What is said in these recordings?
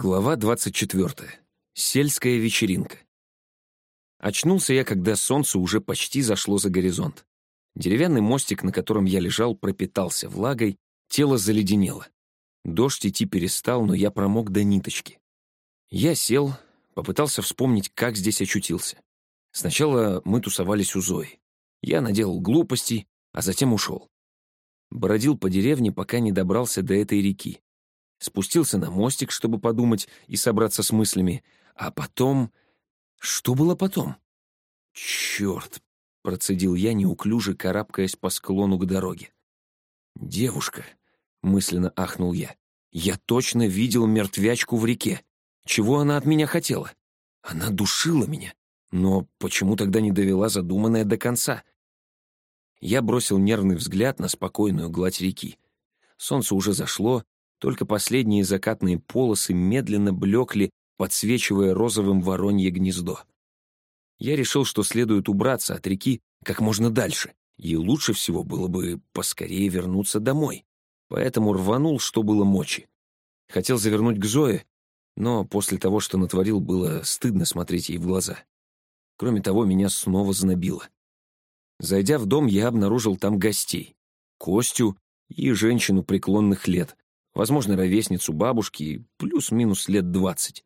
Глава 24. Сельская вечеринка. Очнулся я, когда солнце уже почти зашло за горизонт. Деревянный мостик, на котором я лежал, пропитался влагой, тело заледенело. Дождь идти перестал, но я промок до ниточки. Я сел, попытался вспомнить, как здесь очутился. Сначала мы тусовались у Зои. Я наделал глупостей, а затем ушел. Бродил по деревне, пока не добрался до этой реки спустился на мостик, чтобы подумать и собраться с мыслями, а потом... Что было потом? «Черт!» — процедил я, неуклюже карабкаясь по склону к дороге. «Девушка!» — мысленно ахнул я. «Я точно видел мертвячку в реке. Чего она от меня хотела? Она душила меня. Но почему тогда не довела задуманное до конца?» Я бросил нервный взгляд на спокойную гладь реки. Солнце уже зашло, только последние закатные полосы медленно блекли, подсвечивая розовым воронье гнездо. Я решил, что следует убраться от реки как можно дальше, и лучше всего было бы поскорее вернуться домой. Поэтому рванул, что было мочи. Хотел завернуть к Зое, но после того, что натворил, было стыдно смотреть ей в глаза. Кроме того, меня снова знобило. Зайдя в дом, я обнаружил там гостей. Костю и женщину преклонных лет, возможно, ровесницу бабушки, плюс-минус лет двадцать.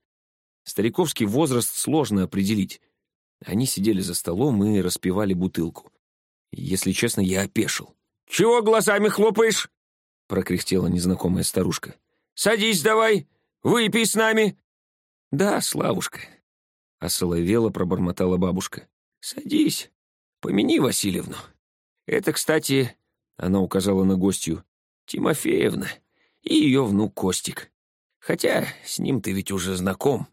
Стариковский возраст сложно определить. Они сидели за столом и распивали бутылку. Если честно, я опешил. «Чего глазами хлопаешь?» — прокряхтела незнакомая старушка. «Садись давай, выпей с нами». «Да, Славушка», — осоловела пробормотала бабушка. «Садись, помяни Васильевну. Это, кстати, — она указала на гостью, — Тимофеевна и ее внук Костик. Хотя с ним ты ведь уже знаком.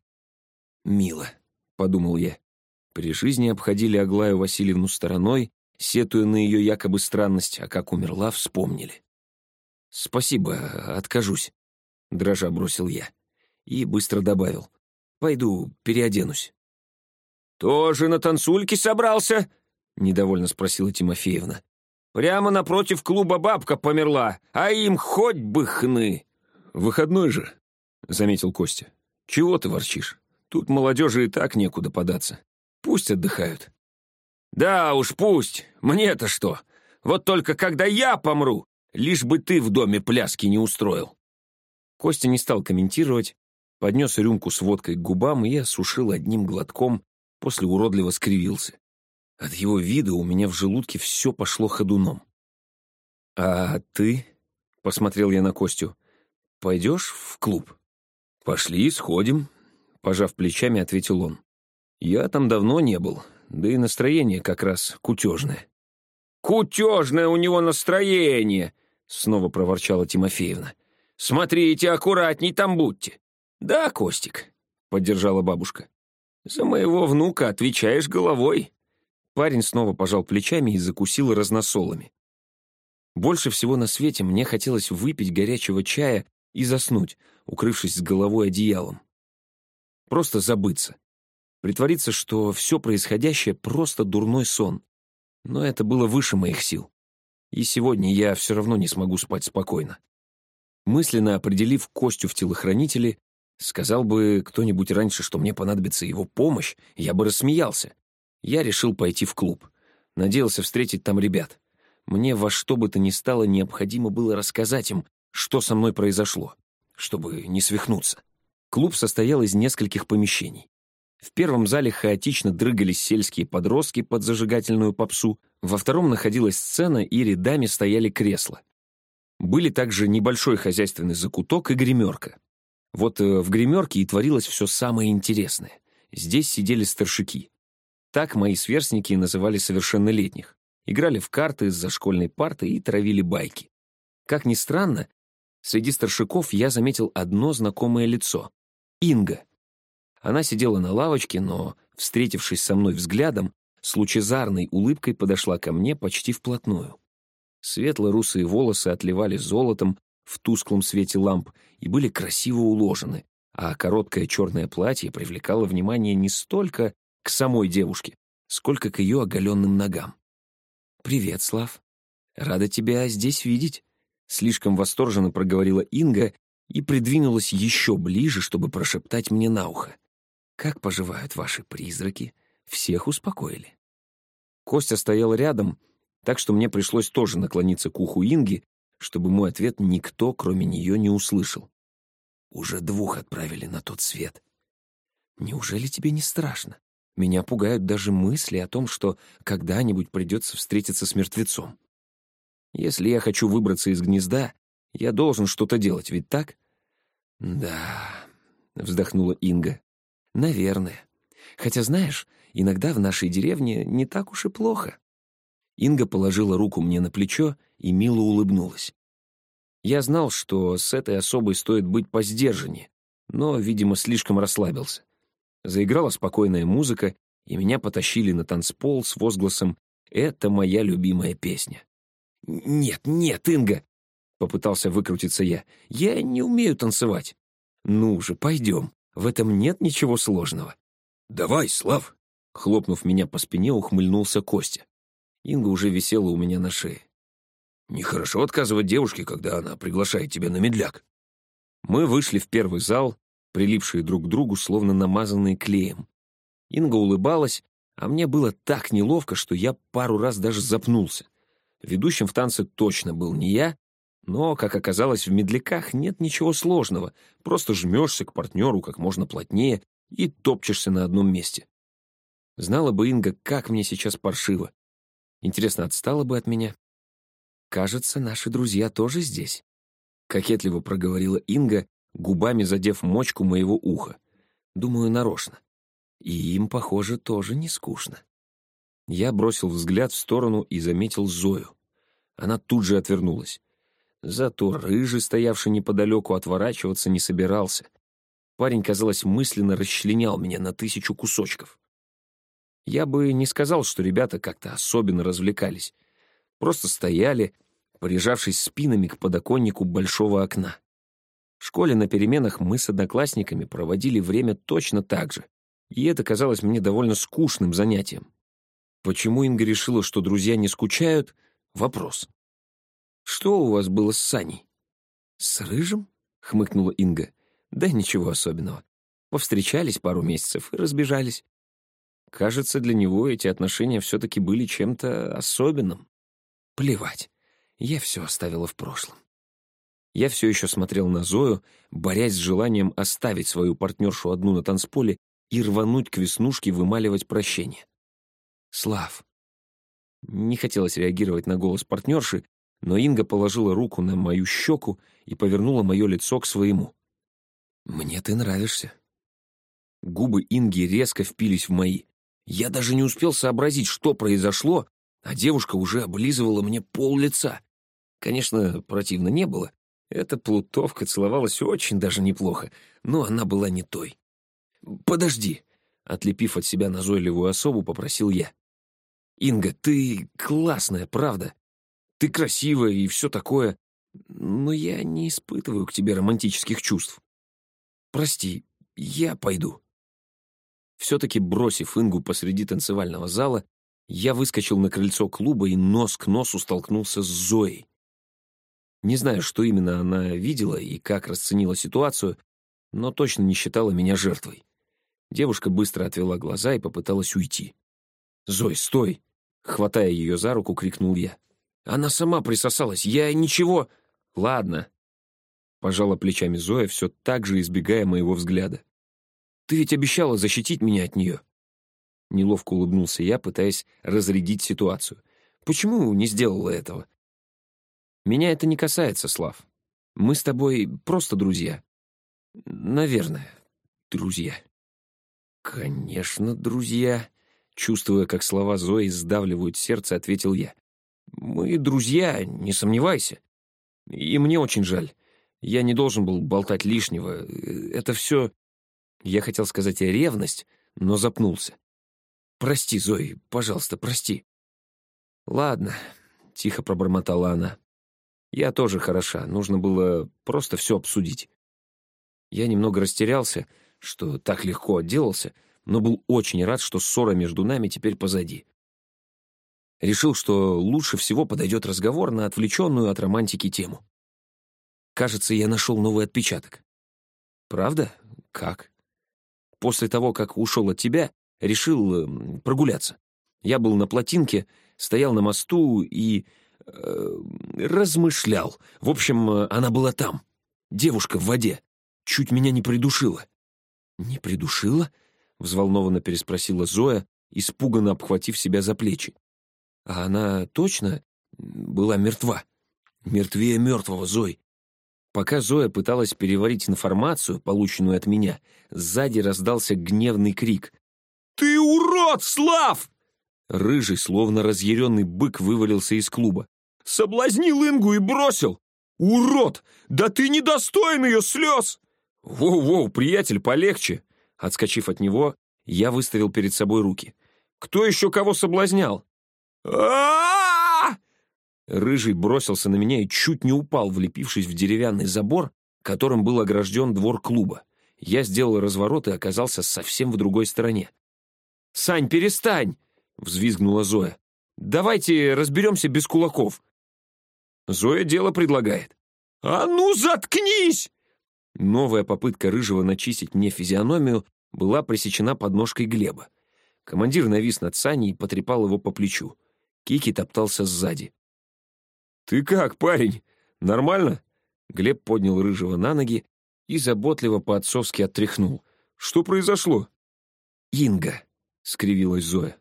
Мило, — подумал я. При жизни обходили Аглаю Васильевну стороной, сетуя на ее якобы странность, а как умерла, вспомнили. «Спасибо, откажусь», — дрожа бросил я. И быстро добавил. «Пойду переоденусь». «Тоже на танцульке собрался?» — недовольно спросила Тимофеевна. Прямо напротив клуба бабка померла, а им хоть бы хны. «Выходной же», — заметил Костя. «Чего ты ворчишь? Тут молодежи и так некуда податься. Пусть отдыхают». «Да уж, пусть. Мне-то что? Вот только когда я помру, лишь бы ты в доме пляски не устроил». Костя не стал комментировать, поднес рюмку с водкой к губам и осушил одним глотком, после уродливо скривился. От его вида у меня в желудке все пошло ходуном. «А ты?» — посмотрел я на Костю. «Пойдешь в клуб?» «Пошли, сходим», — пожав плечами, ответил он. «Я там давно не был, да и настроение как раз кутежное». «Кутежное у него настроение!» — снова проворчала Тимофеевна. «Смотрите, аккуратней там будьте». «Да, Костик», — поддержала бабушка. «За моего внука отвечаешь головой». Парень снова пожал плечами и закусил разносолами. Больше всего на свете мне хотелось выпить горячего чая и заснуть, укрывшись с головой одеялом. Просто забыться. Притвориться, что все происходящее — просто дурной сон. Но это было выше моих сил. И сегодня я все равно не смогу спать спокойно. Мысленно определив Костю в телохранители, сказал бы кто-нибудь раньше, что мне понадобится его помощь, я бы рассмеялся. Я решил пойти в клуб. Надеялся встретить там ребят. Мне во что бы то ни стало необходимо было рассказать им, что со мной произошло, чтобы не свихнуться. Клуб состоял из нескольких помещений. В первом зале хаотично дрыгались сельские подростки под зажигательную попсу, во втором находилась сцена и рядами стояли кресла. Были также небольшой хозяйственный закуток и гримерка. Вот э, в гримерке и творилось все самое интересное. Здесь сидели старшики. Так мои сверстники называли совершеннолетних. Играли в карты из-за школьной парты и травили байки. Как ни странно, среди старшиков я заметил одно знакомое лицо — Инга. Она сидела на лавочке, но, встретившись со мной взглядом, с лучезарной улыбкой подошла ко мне почти вплотную. Светло-русые волосы отливали золотом в тусклом свете ламп и были красиво уложены, а короткое черное платье привлекало внимание не столько к самой девушке, сколько к ее оголенным ногам. «Привет, Слав. Рада тебя здесь видеть», — слишком восторженно проговорила Инга и придвинулась еще ближе, чтобы прошептать мне на ухо. «Как поживают ваши призраки? Всех успокоили?» Костя стоял рядом, так что мне пришлось тоже наклониться к уху Инги, чтобы мой ответ никто, кроме нее, не услышал. Уже двух отправили на тот свет. Неужели тебе не страшно? Меня пугают даже мысли о том, что когда-нибудь придется встретиться с мертвецом. Если я хочу выбраться из гнезда, я должен что-то делать, ведь так? Да, вздохнула Инга. Наверное. Хотя, знаешь, иногда в нашей деревне не так уж и плохо. Инга положила руку мне на плечо и мило улыбнулась. Я знал, что с этой особой стоит быть поздержаннее, но, видимо, слишком расслабился. Заиграла спокойная музыка, и меня потащили на танцпол с возгласом «Это моя любимая песня». «Нет, нет, Инга!» — попытался выкрутиться я. «Я не умею танцевать». «Ну же, пойдем. В этом нет ничего сложного». «Давай, Слав!» — хлопнув меня по спине, ухмыльнулся Костя. Инга уже висела у меня на шее. Нехорошо отказывать девушке, когда она приглашает тебя на медляк. Мы вышли в первый зал, прилипшие друг к другу, словно намазанные клеем. Инга улыбалась, а мне было так неловко, что я пару раз даже запнулся. Ведущим в танце точно был не я, но, как оказалось, в медляках нет ничего сложного, просто жмешься к партнеру как можно плотнее и топчешься на одном месте. Знала бы Инга, как мне сейчас паршиво. Интересно, отстала бы от меня? Кажется, наши друзья тоже здесь. Кокетливо проговорила Инга, губами задев мочку моего уха. Думаю, нарочно. И им, похоже, тоже не скучно. Я бросил взгляд в сторону и заметил Зою. Она тут же отвернулась. Зато рыжий, стоявший неподалеку, отворачиваться не собирался. Парень, казалось, мысленно расчленял меня на тысячу кусочков. Я бы не сказал, что ребята как-то особенно развлекались. Просто стояли, прижавшись спинами к подоконнику большого окна. В школе на переменах мы с одноклассниками проводили время точно так же, и это казалось мне довольно скучным занятием. Почему Инга решила, что друзья не скучают — вопрос. «Что у вас было с Саней?» «С Рыжим?» — хмыкнула Инга. «Да ничего особенного. Повстречались пару месяцев и разбежались. Кажется, для него эти отношения все-таки были чем-то особенным. Плевать. Я все оставила в прошлом. Я все еще смотрел на Зою, борясь с желанием оставить свою партнершу одну на танцполе и рвануть к веснушке вымаливать прощение. «Слав». Не хотелось реагировать на голос партнерши, но Инга положила руку на мою щеку и повернула мое лицо к своему. «Мне ты нравишься». Губы Инги резко впились в мои. Я даже не успел сообразить, что произошло, а девушка уже облизывала мне пол лица. Конечно, противно не было. Эта плутовка целовалась очень даже неплохо, но она была не той. «Подожди», — отлепив от себя назойливую особу, попросил я. «Инга, ты классная, правда. Ты красивая и все такое, но я не испытываю к тебе романтических чувств. Прости, я пойду». Все-таки бросив Ингу посреди танцевального зала, я выскочил на крыльцо клуба и нос к носу столкнулся с Зоей. Не знаю, что именно она видела и как расценила ситуацию, но точно не считала меня жертвой. Девушка быстро отвела глаза и попыталась уйти. «Зой, стой!» — хватая ее за руку, крикнул я. «Она сама присосалась, я ничего...» «Ладно», — пожала плечами Зоя, все так же избегая моего взгляда. «Ты ведь обещала защитить меня от нее». Неловко улыбнулся я, пытаясь разрядить ситуацию. «Почему не сделала этого?» Меня это не касается, Слав. Мы с тобой просто друзья. Наверное, друзья. Конечно, друзья. Чувствуя, как слова Зои сдавливают сердце, ответил я. Мы друзья, не сомневайся. И мне очень жаль. Я не должен был болтать лишнего. Это все... Я хотел сказать ревность, но запнулся. Прости, Зои, пожалуйста, прости. Ладно, тихо пробормотала она. Я тоже хороша, нужно было просто все обсудить. Я немного растерялся, что так легко отделался, но был очень рад, что ссора между нами теперь позади. Решил, что лучше всего подойдет разговор на отвлеченную от романтики тему. Кажется, я нашел новый отпечаток. Правда? Как? После того, как ушел от тебя, решил э, прогуляться. Я был на плотинке, стоял на мосту и... Э, размышлял. В общем, э, она была там. Девушка в воде. Чуть меня не придушила. «Не придушила?» — взволнованно переспросила Зоя, испуганно обхватив себя за плечи. «А она точно была мертва?» «Мертвее мертвого, Зой. Пока Зоя пыталась переварить информацию, полученную от меня, сзади раздался гневный крик. «Ты урод, Слав!» Рыжий, словно разъяренный бык, вывалился из клуба. «Соблазнил Ингу и бросил! Урод! Да ты недостоин ее слез!» «Воу-воу, приятель, полегче!» Отскочив от него, я выставил перед собой руки. «Кто еще кого соблазнял?» а Рыжий бросился на меня и чуть не упал, влепившись в деревянный забор, которым был огражден двор клуба. Я сделал разворот и оказался совсем в другой стороне. «Сань, перестань!» — взвизгнула Зоя. «Давайте разберемся без кулаков». Зоя дело предлагает. «А ну, заткнись!» Новая попытка Рыжего начистить мне физиономию была пресечена подножкой Глеба. Командир навис над Саней и потрепал его по плечу. Кики топтался сзади. «Ты как, парень? Нормально?» Глеб поднял Рыжего на ноги и заботливо по-отцовски оттряхнул. «Что произошло?» «Инга», — скривилась Зоя.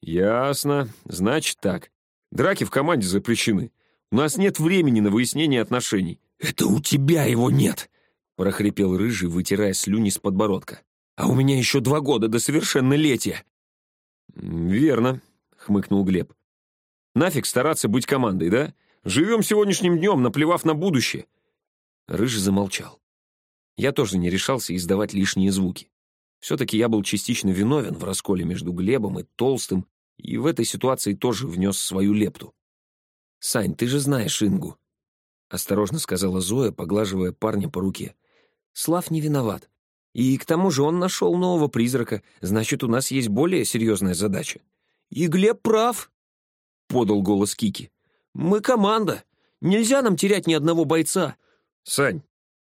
«Ясно. Значит так. Драки в команде запрещены. У нас нет времени на выяснение отношений». «Это у тебя его нет!» — прохрипел Рыжий, вытирая слюни с подбородка. «А у меня еще два года до совершеннолетия!» «Верно», — хмыкнул Глеб. «Нафиг стараться быть командой, да? Живем сегодняшним днем, наплевав на будущее». Рыжий замолчал. Я тоже не решался издавать лишние звуки. Все-таки я был частично виновен в расколе между Глебом и Толстым, и в этой ситуации тоже внес свою лепту. «Сань, ты же знаешь Ингу», — осторожно сказала Зоя, поглаживая парня по руке. «Слав не виноват. И к тому же он нашел нового призрака, значит, у нас есть более серьезная задача». «И Глеб прав», — подал голос Кики. Мы команда. Нельзя нам терять ни одного бойца. Сань,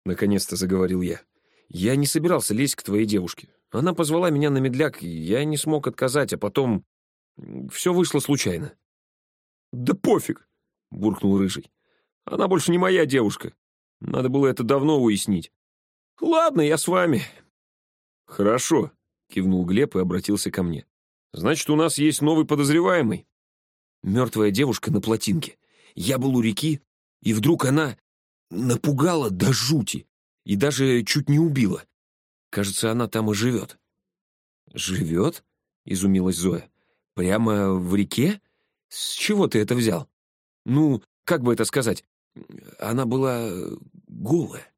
наконец-то заговорил я. Я не собирался лезть к твоей девушке. Она позвала меня на медляк, и я не смог отказать, а потом... Все вышло случайно. Да пофиг, буркнул Рыжий. Она больше не моя девушка. Надо было это давно уяснить. Ладно, я с вами. Хорошо, кивнул Глеб и обратился ко мне. Значит, у нас есть новый подозреваемый. Мертвая девушка на плотинке. Я был у реки, и вдруг она напугала до жути и даже чуть не убила. Кажется, она там и живет. «Живет?» — изумилась Зоя. «Прямо в реке? С чего ты это взял?» «Ну, как бы это сказать? Она была голая».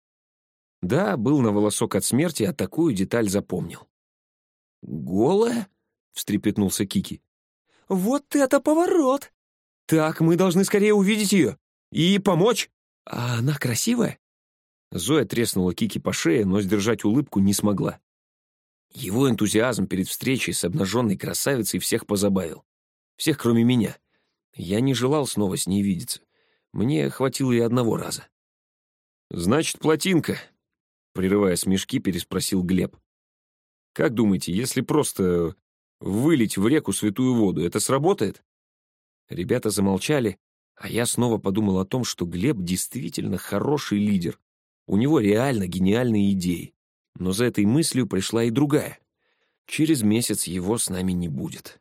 Да, был на волосок от смерти, а такую деталь запомнил. «Голая?» — встрепетнулся Кики. Вот это поворот! Так, мы должны скорее увидеть ее и помочь. А она красивая?» Зоя треснула Кики по шее, но сдержать улыбку не смогла. Его энтузиазм перед встречей с обнаженной красавицей всех позабавил. Всех, кроме меня. Я не желал снова с ней видеться. Мне хватило и одного раза. «Значит, плотинка?» Прерывая смешки, переспросил Глеб. «Как думаете, если просто вылить в реку святую воду. Это сработает?» Ребята замолчали, а я снова подумал о том, что Глеб действительно хороший лидер. У него реально гениальные идеи. Но за этой мыслью пришла и другая. Через месяц его с нами не будет.